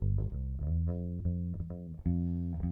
Thank you.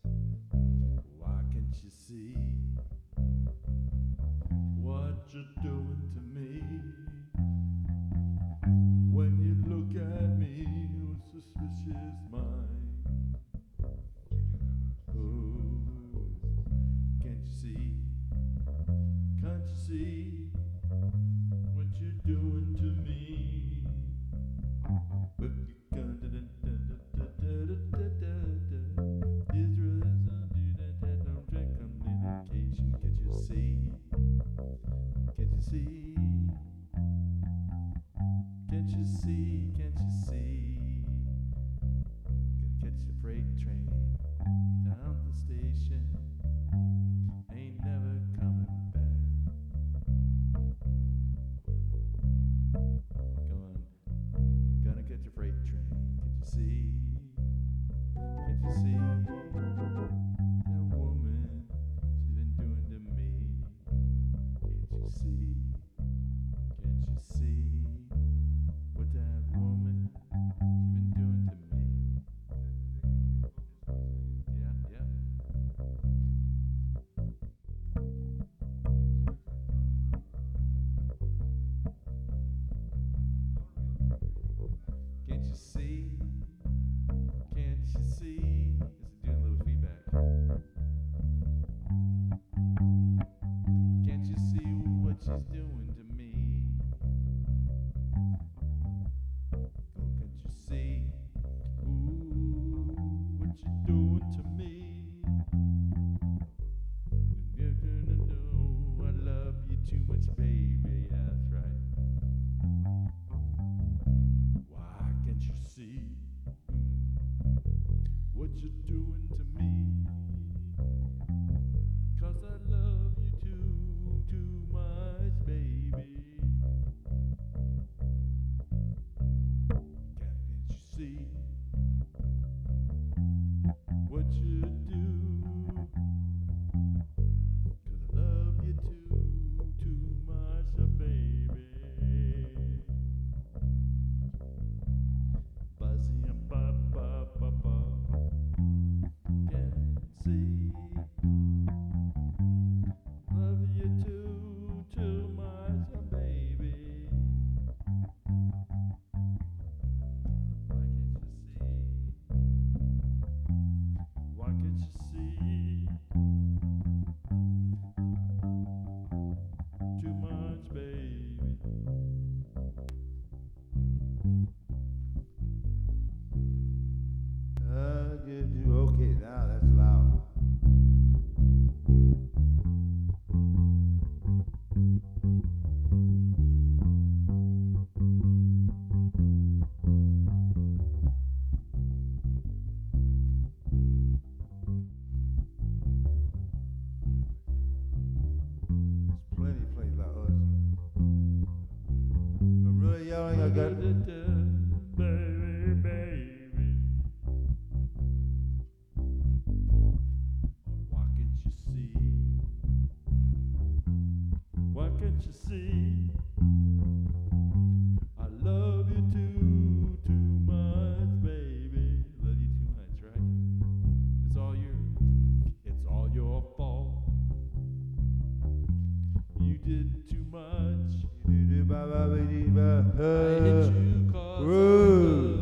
see derdim did too much. I did you cause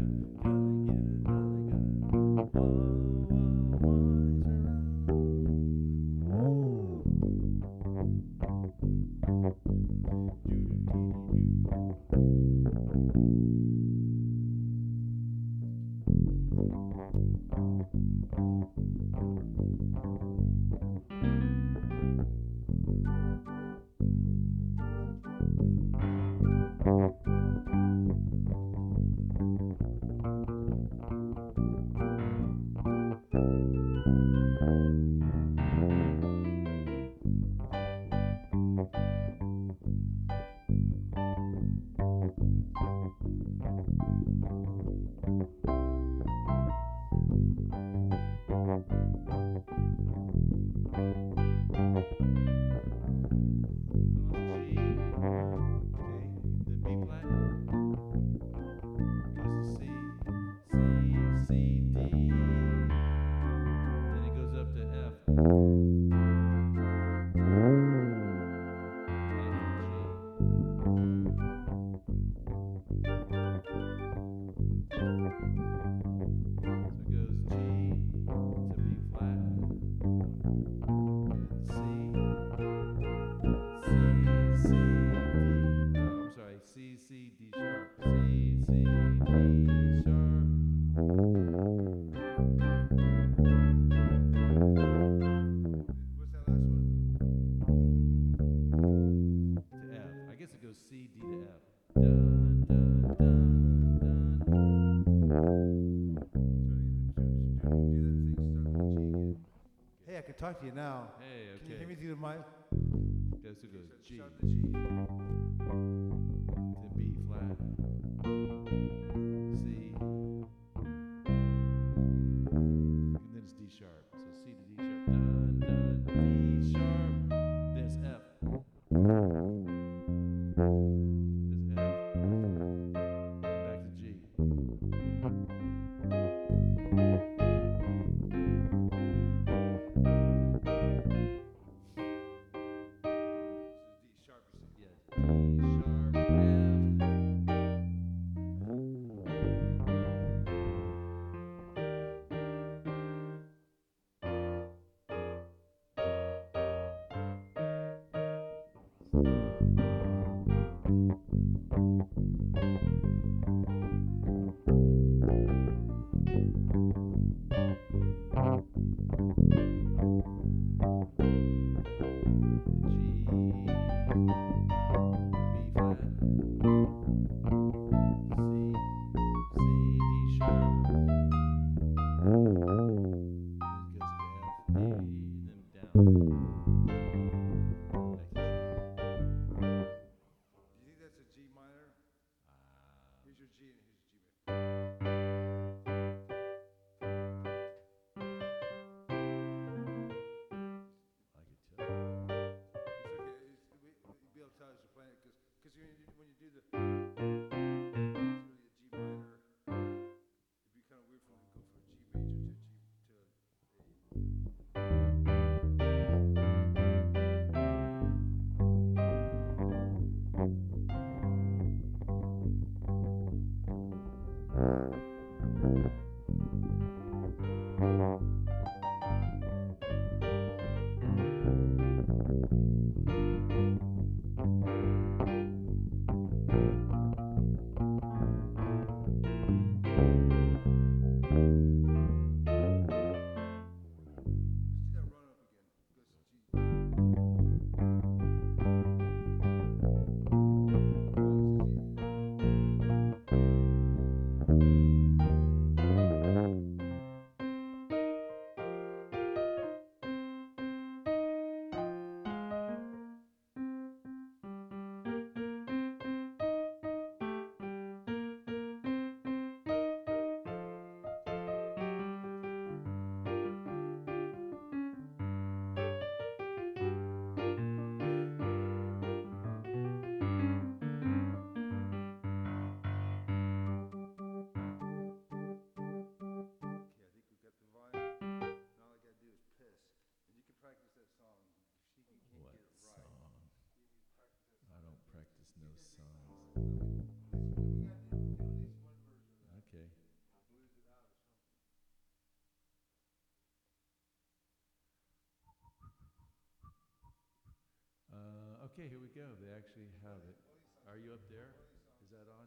Wanna get it, wanna you now. Hey, okay. Can you hear me through the mic? That's a good G. because when you do the okay, here we go. They actually have it. Are you up there? Is that on?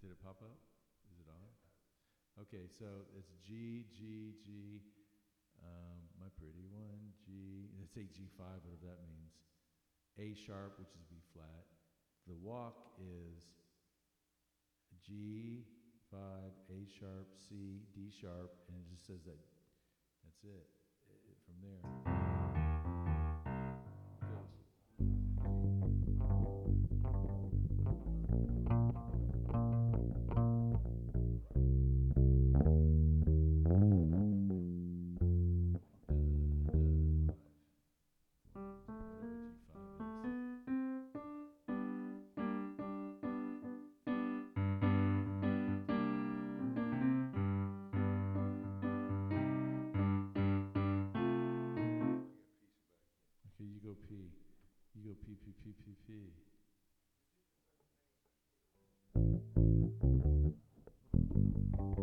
Did it pop up? It? Okay, so it's G, G, G, um, my pretty one, G, let's say G5, whatever that means. A sharp, which is B flat. The walk is G5, A sharp, C, D sharp, and it just says that that's it. I- from there. Thank you.